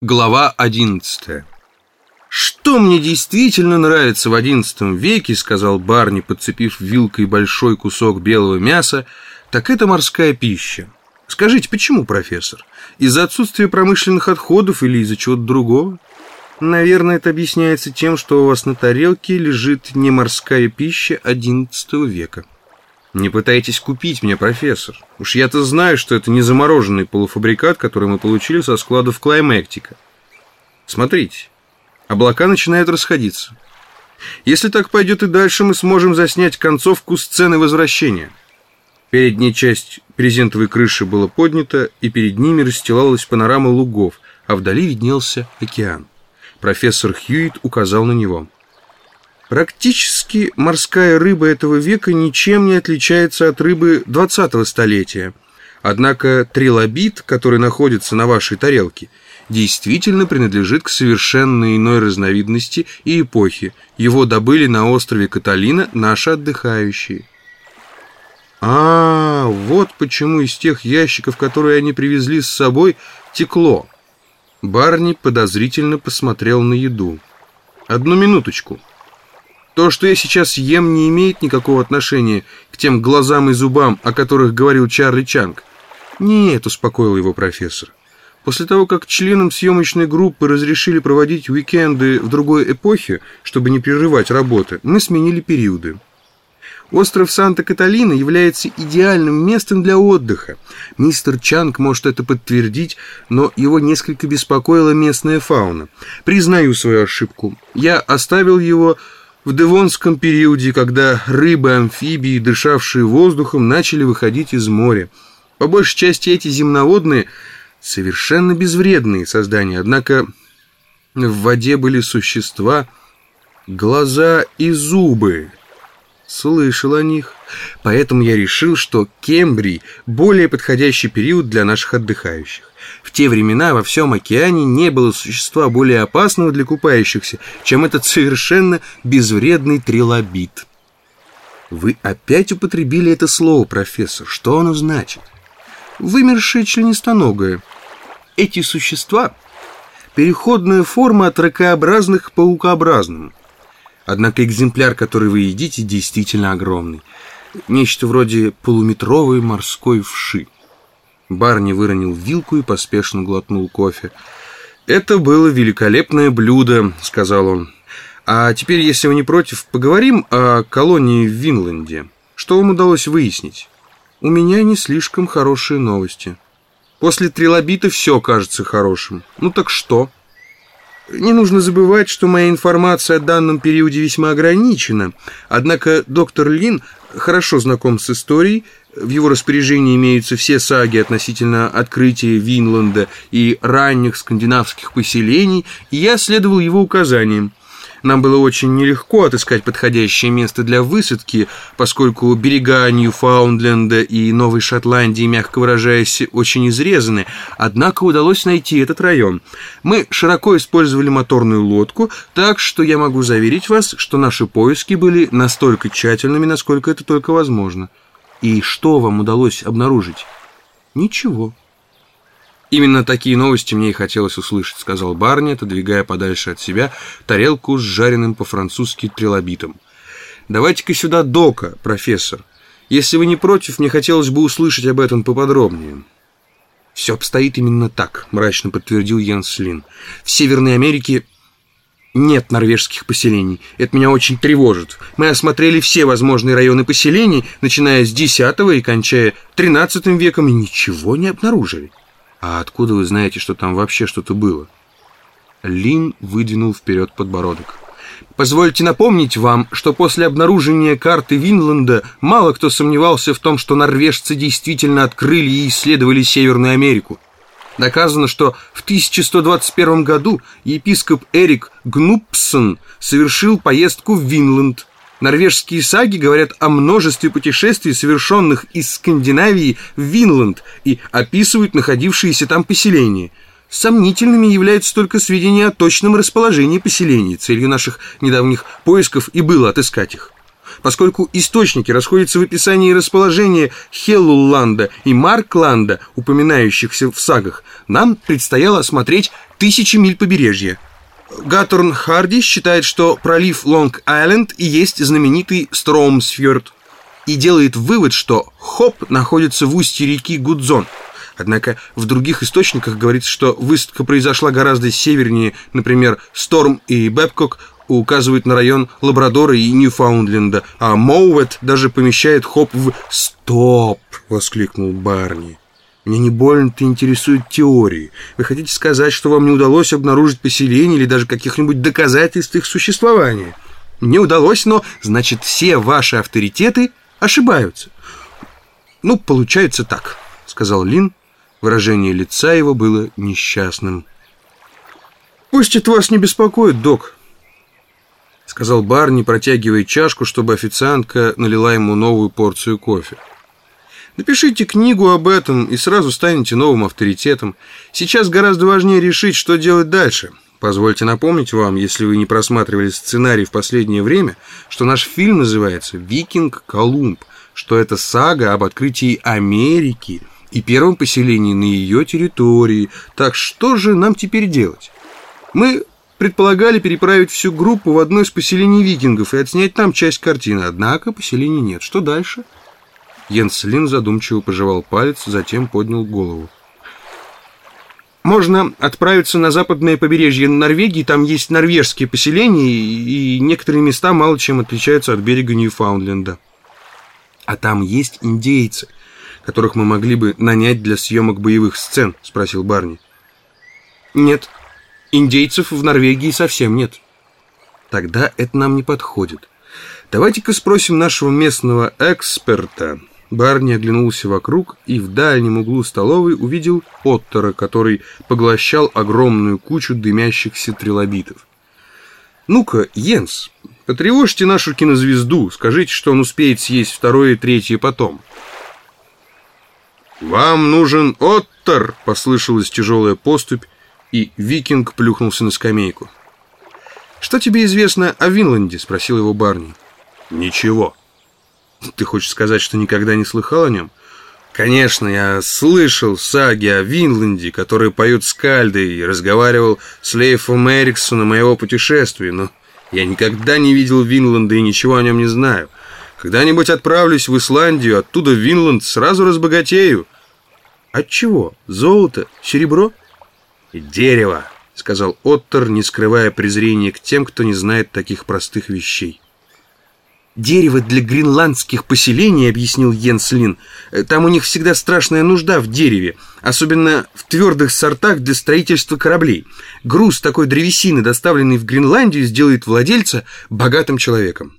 Глава 11 «Что мне действительно нравится в XI веке, — сказал Барни, подцепив вилкой большой кусок белого мяса, — так это морская пища. Скажите, почему, профессор? Из-за отсутствия промышленных отходов или из-за чего-то другого? Наверное, это объясняется тем, что у вас на тарелке лежит не морская пища XI века». Не пытайтесь купить меня, профессор. Уж я-то знаю, что это не замороженный полуфабрикат, который мы получили со складов Клаймектика. Смотрите, облака начинают расходиться. Если так пойдет и дальше, мы сможем заснять концовку сцены возвращения. Передняя часть презентовой крыши была поднята, и перед ними расстилалась панорама лугов, а вдали виднелся океан. Профессор Хьюит указал на него. Практически морская рыба этого века ничем не отличается от рыбы 20-го столетия. Однако трилобит, который находится на вашей тарелке, действительно принадлежит к совершенно иной разновидности и эпохе. Его добыли на острове Каталина наши отдыхающие. А, вот почему из тех ящиков, которые они привезли с собой, текло. Барни подозрительно посмотрел на еду. Одну минуточку. То, что я сейчас ем, не имеет никакого отношения к тем глазам и зубам, о которых говорил Чарли Чанг. Нет, успокоил его профессор. После того, как членам съемочной группы разрешили проводить уикенды в другой эпохе, чтобы не прерывать работы, мы сменили периоды. Остров Санта-Каталина является идеальным местом для отдыха. Мистер Чанг может это подтвердить, но его несколько беспокоила местная фауна. Признаю свою ошибку. Я оставил его в Девонском периоде, когда рыбы-амфибии, дышавшие воздухом, начали выходить из моря. По большей части эти земноводные совершенно безвредные создания, однако в воде были существа, глаза и зубы. Слышал о них. Поэтому я решил, что Кембрий – более подходящий период для наших отдыхающих. В те времена во всем океане не было существа более опасного для купающихся, чем этот совершенно безвредный трилобит. Вы опять употребили это слово, профессор. Что оно значит? Вымершее членистоногое. Эти существа – переходная форма от ракообразных к паукообразным. Однако экземпляр, который вы едите, действительно огромный. Нечто вроде полуметровой морской вши. Барни выронил вилку и поспешно глотнул кофе. «Это было великолепное блюдо», — сказал он. «А теперь, если вы не против, поговорим о колонии в Винланде. Что вам удалось выяснить?» «У меня не слишком хорошие новости. После трилобита все кажется хорошим. Ну так что?» Не нужно забывать, что моя информация о данном периоде весьма ограничена. Однако доктор Лин хорошо знаком с историей, в его распоряжении имеются все саги относительно открытия Винланда и ранних скандинавских поселений, и я следовал его указаниям. Нам было очень нелегко отыскать подходящее место для высадки, поскольку берега Ньюфаундленда и Новой Шотландии, мягко выражаясь, очень изрезаны, однако удалось найти этот район. Мы широко использовали моторную лодку, так что я могу заверить вас, что наши поиски были настолько тщательными, насколько это только возможно. И что вам удалось обнаружить? Ничего. Именно такие новости мне и хотелось услышать, сказал Барни, отодвигая подальше от себя тарелку с жареным по-французски трилобитом. Давайте-ка сюда Дока, профессор. Если вы не против, мне хотелось бы услышать об этом поподробнее. Все обстоит именно так, мрачно подтвердил Йенс Лин. В Северной Америке нет норвежских поселений. Это меня очень тревожит. Мы осмотрели все возможные районы поселений, начиная с X и кончая XIII веком, и ничего не обнаружили. А откуда вы знаете, что там вообще что-то было? Лин выдвинул вперед подбородок. Позвольте напомнить вам, что после обнаружения карты Винланда мало кто сомневался в том, что норвежцы действительно открыли и исследовали Северную Америку. Доказано, что в 1121 году епископ Эрик Гнупсон совершил поездку в Винланд. Норвежские саги говорят о множестве путешествий, совершенных из Скандинавии в Винланд, и описывают находившиеся там поселения. Сомнительными являются только сведения о точном расположении поселений. Целью наших недавних поисков и было отыскать их. Поскольку источники расходятся в описании расположения Хеллуланда и Маркланда, упоминающихся в сагах, нам предстояло осмотреть тысячи миль побережья. Гатторн Харди считает, что пролив Лонг-Айленд и есть знаменитый Стромсфьорд и делает вывод, что Хоп находится в устье реки Гудзон. Однако в других источниках говорится, что высадка произошла гораздо севернее, например, Сторм и Бэбкок указывают на район Лабрадора и Ньюфаундленда, а Моуэт даже помещает Хоп в «Стоп!» — воскликнул Барни. Меня не больно-то интересуют теории. Вы хотите сказать, что вам не удалось обнаружить поселение или даже каких-нибудь доказательств их существования? Не удалось, но, значит, все ваши авторитеты ошибаются. Ну, получается так, сказал Лин. Выражение лица его было несчастным. Пусть это вас не беспокоит, док, сказал Барни, протягивая чашку, чтобы официантка налила ему новую порцию кофе. Напишите книгу об этом и сразу станете новым авторитетом. Сейчас гораздо важнее решить, что делать дальше. Позвольте напомнить вам, если вы не просматривали сценарий в последнее время, что наш фильм называется «Викинг Колумб», что это сага об открытии Америки и первом поселении на ее территории. Так что же нам теперь делать? Мы предполагали переправить всю группу в одно из поселений викингов и отснять там часть картины, однако поселений нет. Что дальше? Йенс Лин задумчиво пожевал палец, затем поднял голову. Можно отправиться на западное побережье Норвегии, там есть норвежские поселения, и некоторые места мало чем отличаются от берега Ньюфаундленда. А там есть индейцы, которых мы могли бы нанять для съемок боевых сцен, спросил Барни. Нет, индейцев в Норвегии совсем нет. Тогда это нам не подходит. Давайте-ка спросим нашего местного эксперта, Барни оглянулся вокруг и в дальнем углу столовой увидел Оттера, который поглощал огромную кучу дымящихся трилобитов. «Ну-ка, Йенс, потревожьте нашу кинозвезду, скажите, что он успеет съесть второе и третье потом». «Вам нужен Оттер!» — послышалась тяжелая поступь, и викинг плюхнулся на скамейку. «Что тебе известно о Винланде?» — спросил его Барни. «Ничего». Ты хочешь сказать, что никогда не слыхал о нем? Конечно, я слышал саги о Винланде, которые поют скальды, и разговаривал с Лейфом Эриксоном о его путешествии, но я никогда не видел Винланда и ничего о нем не знаю. Когда-нибудь отправлюсь в Исландию, оттуда в Винланд, сразу разбогатею. От чего? Золото? Серебро? Дерево, сказал Оттер, не скрывая презрения к тем, кто не знает таких простых вещей. Дерево для гренландских поселений, объяснил Йенс Лин. Э, там у них всегда страшная нужда в дереве, особенно в твердых сортах для строительства кораблей. Груз такой древесины, доставленный в Гренландию, сделает владельца богатым человеком.